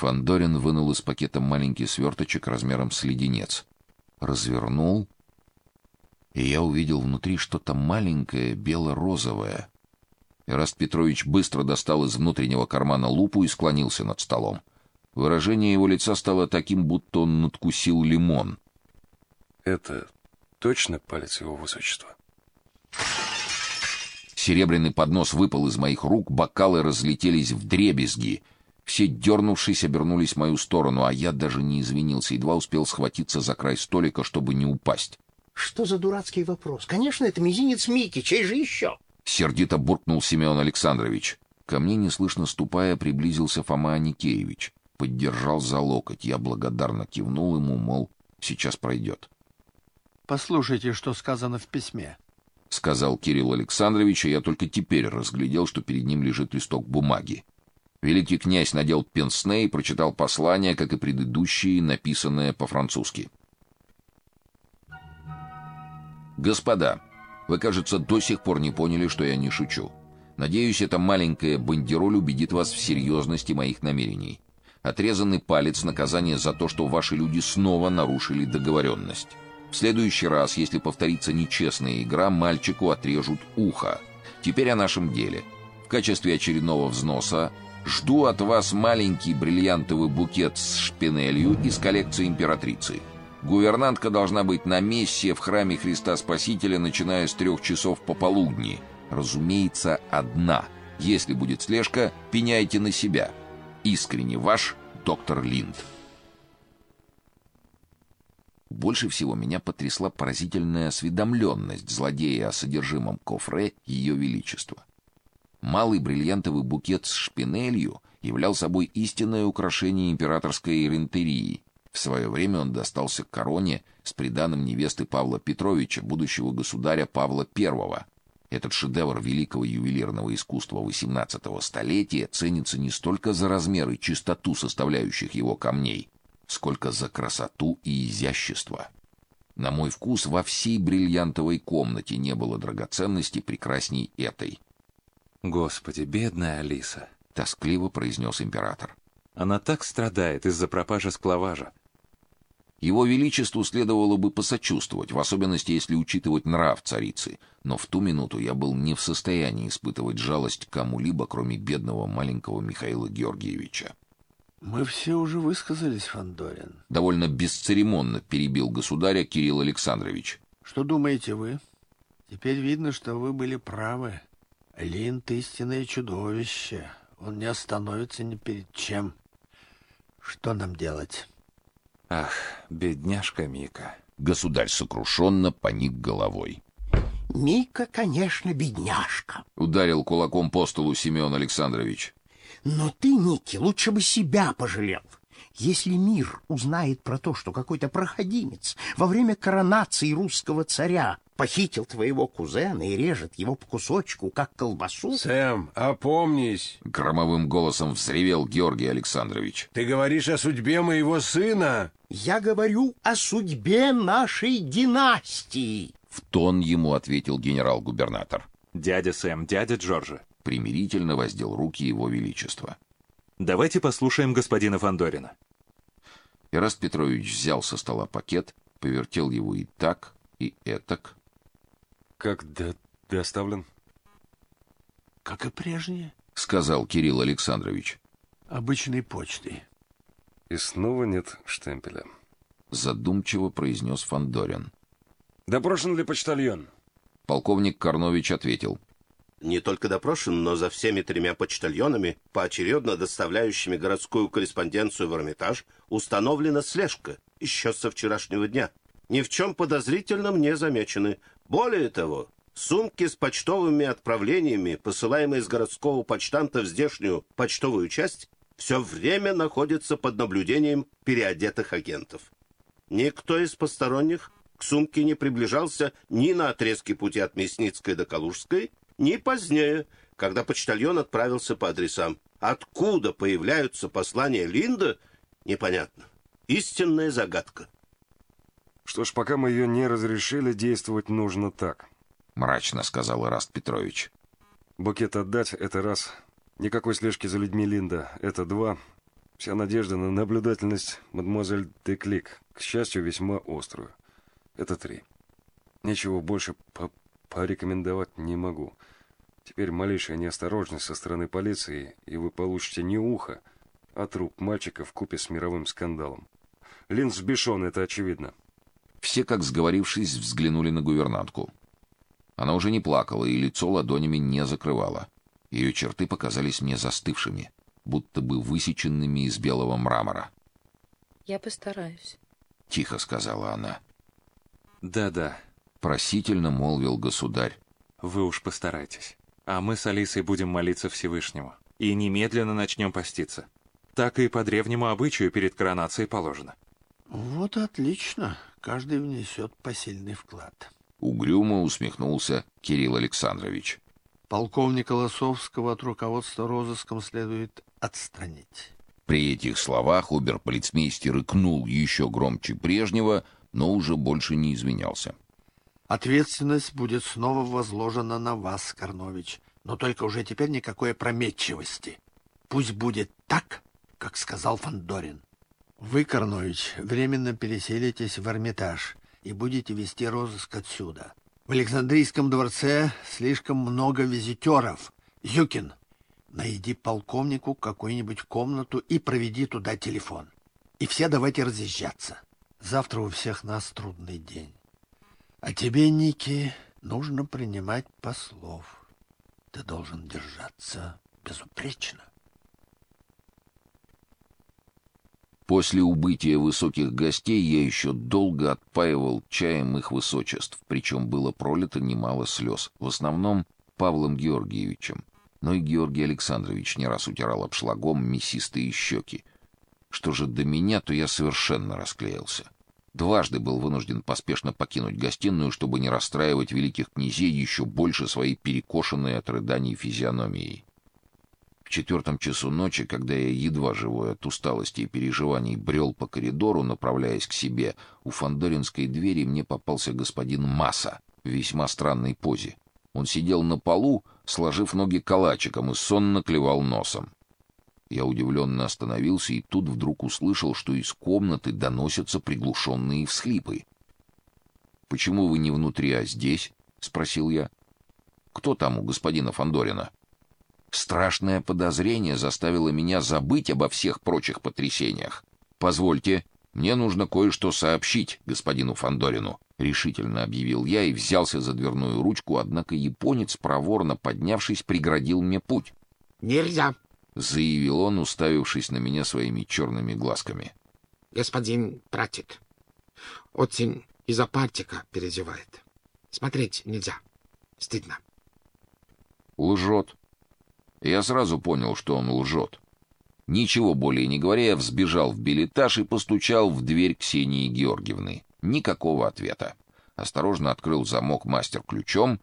Фандорин вынул из пакета маленький сверточек размером с леденец. Развернул, и я увидел внутри что-то маленькое, бело-розовое. Ираст Петрович быстро достал из внутреннего кармана лупу и склонился над столом. Выражение его лица стало таким, будто он надкусил лимон. Это точно палец его высочества? Серебряный поднос выпал из моих рук, бокалы разлетелись в дребезги. Все дернувшись обернулись в мою сторону, а я даже не извинился, едва успел схватиться за край столика, чтобы не упасть. Что за дурацкий вопрос? Конечно, это мизинец Мики, чей же еще? Сердито буркнул Семен Александрович. Ко мне неслышно ступая приблизился Фома Аникеевич, поддержал за локоть. Я благодарно кивнул ему, мол, сейчас пройдет. Послушайте, что сказано в письме, сказал Кирилл Александрович, и я только теперь разглядел, что перед ним лежит листок бумаги. Великий князь надел пенсне и прочитал послание, как и предыдущие, написанное по-французски. Господа, вы, кажется, до сих пор не поняли, что я не шучу. Надеюсь, эта маленькая бандероль убедит вас в серьезности моих намерений. Отрезанный палец наказание за то, что ваши люди снова нарушили договоренность. В следующий раз, если повторится нечестная игра, мальчику отрежут ухо. Теперь о нашем деле. В качестве очередного взноса жду от вас маленький бриллиантовый букет с шпинелью из коллекции императрицы. Гувернантка должна быть на мессе в храме Христа Спасителя, начиная с трех часов пополудни. Разумеется, одна. Если будет слежка, пеняйте на себя. Искренне ваш доктор Линд. Больше всего меня потрясла поразительная осведомленность злодея о содержимом кофре Ее Величества. Малый бриллиантовый букет с шпинелью являл собой истинное украшение императорской рентерии, в свое время он достался короне с приданым невесты Павла Петровича, будущего государя Павла I. Этот шедевр великого ювелирного искусства XVIII столетия ценится не столько за размер и чистоту составляющих его камней, сколько за красоту и изящество. На мой вкус, во всей бриллиантовой комнате не было драгоценности прекрасней этой. Господи, бедная Алиса, тоскливо произнес император. Она так страдает из-за пропажи склаважа. Его величеству следовало бы посочувствовать, в особенности если учитывать нрав царицы, но в ту минуту я был не в состоянии испытывать жалость к кому-либо, кроме бедного маленького Михаила Георгиевича. Мы все уже высказались, Фандорин. Довольно бесцеремонно перебил государя Кирилл Александрович. Что думаете вы? Теперь видно, что вы были правы. Линд истинное чудовище. Он не остановится ни перед чем. Что нам делать? Ах, бедняжка Мика. Государь сокрушенно поник головой. Мика, конечно, бедняжка. Ударил кулаком по столу Семен Александрович. Но ты, Ники, лучше бы себя пожалел. Если мир узнает про то, что какой-то проходимец во время коронации русского царя похитил твоего кузена и режет его по кусочку, как колбасу... Сэм, опомнись! Громовым голосом взревел Георгий Александрович. Ты говоришь о судьбе моего сына? Я говорю о судьбе нашей династии. В тон ему ответил генерал-губернатор. Дядя Сэм, дядя Джорджи. Примирительно воздел руки его величества. Давайте послушаем господина Фандорина. Ираст Петрович взял со стола пакет, повертел его и так, и этак. Как до доставлен? Как и прежнее, сказал Кирилл Александрович. Обычной почтой. И снова нет штемпеля. Задумчиво произнес Фандорин. Допрошен ли почтальон? Полковник Карнович ответил: не только допрошен, но за всеми тремя почтальонами, поочередно доставляющими городскую корреспонденцию в Эрмитаж, установлена слежка еще со вчерашнего дня. Ни в чем подозрительном не замечены. Более того, сумки с почтовыми отправлениями, посылаемые с городского почтанта в здешнюю почтовую часть, все время находятся под наблюдением переодетых агентов. Никто из посторонних к сумке не приближался ни на отрезке пути от Мясницкой до Калужской, ни позднее, когда почтальон отправился по адресам. Откуда появляются послания Линда, непонятно. Истинная загадка. Что ж, пока мы ее не разрешили, действовать нужно так. Мрачно сказал Ираст Петрович. Букет отдать — это раз. Никакой слежки за людьми Линда — это два. Вся надежда на наблюдательность мадемуазель Деклик, к счастью, весьма острую. Это три. Ничего больше по порекомендовать не могу. Теперь малейшая неосторожность со стороны полиции, и вы получите не ухо, а труп мальчика в купе с мировым скандалом. Линз взбешен, это очевидно. Все, как сговорившись, взглянули на гувернантку. Она уже не плакала и лицо ладонями не закрывала. Ее черты показались мне застывшими, будто бы высеченными из белого мрамора. Я постараюсь. Тихо сказала она. Да-да, Просительно молвил государь. вы уж постарайтесь. А мы с Алисой будем молиться Всевышнему. И немедленно начнем поститься. Так и по древнему обычаю перед коронацией положено. Вот отлично. Каждый внесет посильный вклад. Угрюмо усмехнулся Кирилл Александрович. Полковника Лосовского от руководства розыском следует отстранить. При этих словах оберполицмейстер икнул еще громче прежнего, но уже больше не извинялся. Ответственность будет снова возложена на вас, Корнович, но только уже теперь никакой опрометчивости. Пусть будет так, как сказал Фандорин. Вы, Корнович, временно переселитесь в Эрмитаж и будете вести розыск отсюда. В Александрийском дворце слишком много визитеров. Юкин, найди полковнику какую-нибудь комнату и проведи туда телефон. И все давайте разъезжаться. Завтра у всех нас трудный день. А тебе, Ники, нужно принимать послов. Ты должен держаться безупречно. После убытия высоких гостей я еще долго отпаивал чаем их высочеств, причем было пролито немало слез, в основном Павлом Георгиевичем. Но и Георгий Александрович не раз утирал обшлагом мясистые щеки. Что же до меня, то я совершенно расклеился. Дважды был вынужден поспешно покинуть гостиную, чтобы не расстраивать великих князей еще больше своей перекошенной от рыданий физиономией. В четвертом часу ночи, когда я едва живой от усталости и переживаний брел по коридору, направляясь к себе, у фандоринской двери мне попался господин Масса в весьма странной позе. Он сидел на полу, сложив ноги калачиком и сонно клевал носом. Я удивленно остановился и тут вдруг услышал, что из комнаты доносятся приглушенные всхлипы. Почему вы не внутри, а здесь? спросил я. Кто там у господина Фандорина? Страшное подозрение заставило меня забыть обо всех прочих потрясениях. Позвольте, мне нужно кое-что сообщить господину Фандорину, решительно объявил я и взялся за дверную ручку, однако японец проворно поднявшись преградил мне путь. Нельзя, заявил он, уставившись на меня своими черными глазками. господин братик. Очень из-за партика переживает. Смотреть нельзя. Стыдно. Лжет. Я сразу понял, что он лжет. Ничего более не говоря, я взбежал в билетаж и постучал в дверь Ксении Георгиевны. Никакого ответа. Осторожно открыл замок мастер ключом,